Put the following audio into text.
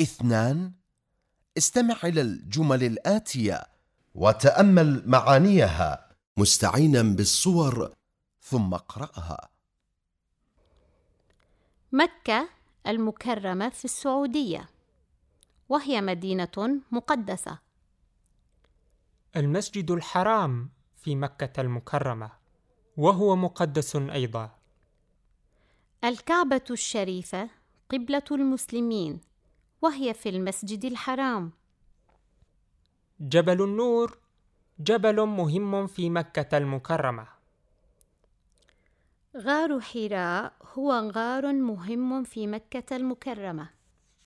اثنان استمع إلى الجمل الآتية وتأمل معانيها مستعينا بالصور ثم اقرأها. مكة المكرمة في السعودية وهي مدينة مقدسة. المسجد الحرام في مكة المكرمة وهو مقدس أيضا. الكعبة الشريفة قبلة المسلمين. وهي في المسجد الحرام. جبل النور جبل مهم في مكة المكرمة. غار حراء هو غار مهم في مكة المكرمة.